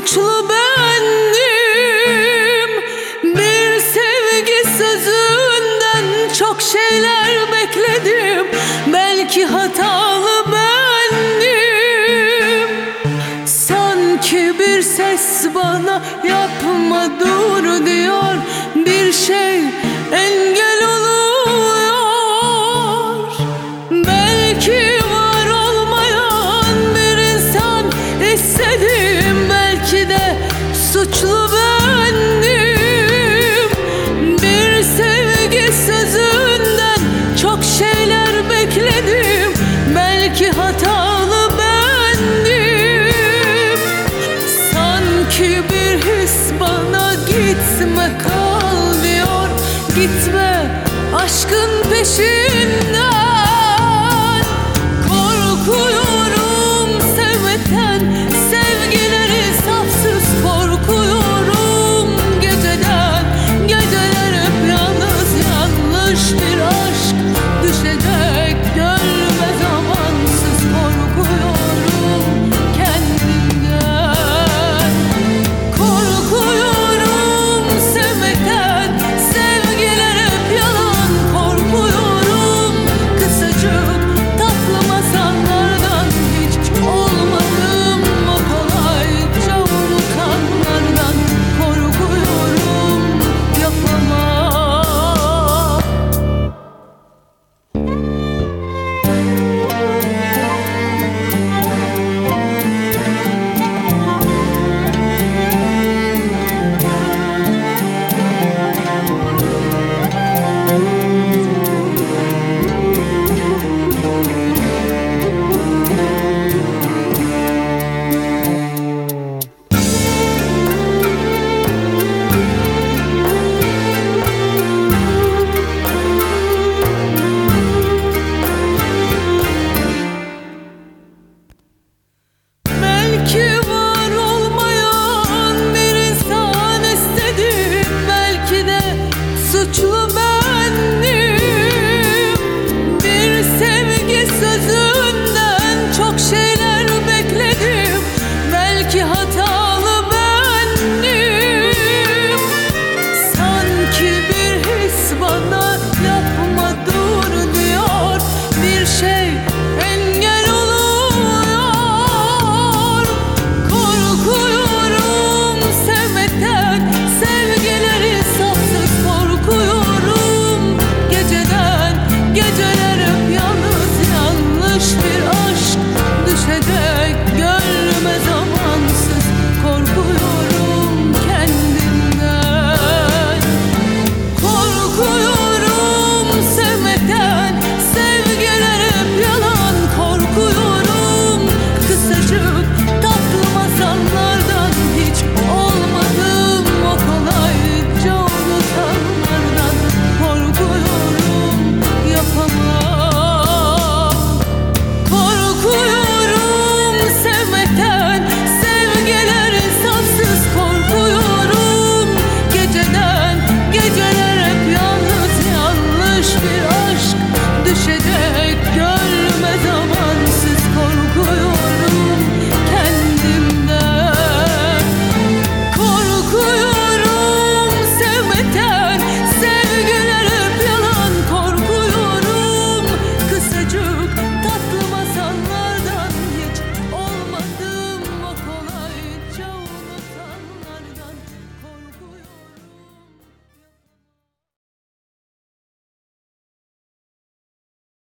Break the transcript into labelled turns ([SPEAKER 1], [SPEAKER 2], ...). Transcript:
[SPEAKER 1] Suçlu bendim. Bir sevgi sözünden çok şeyler bekledim. Belki hatalı bendim. Sanki bir ses bana yapma dur diyor. Bir şey engel olur hatalı bendim. Sanki bir his bana gitme kal diyor. Gitme aşkın peşinden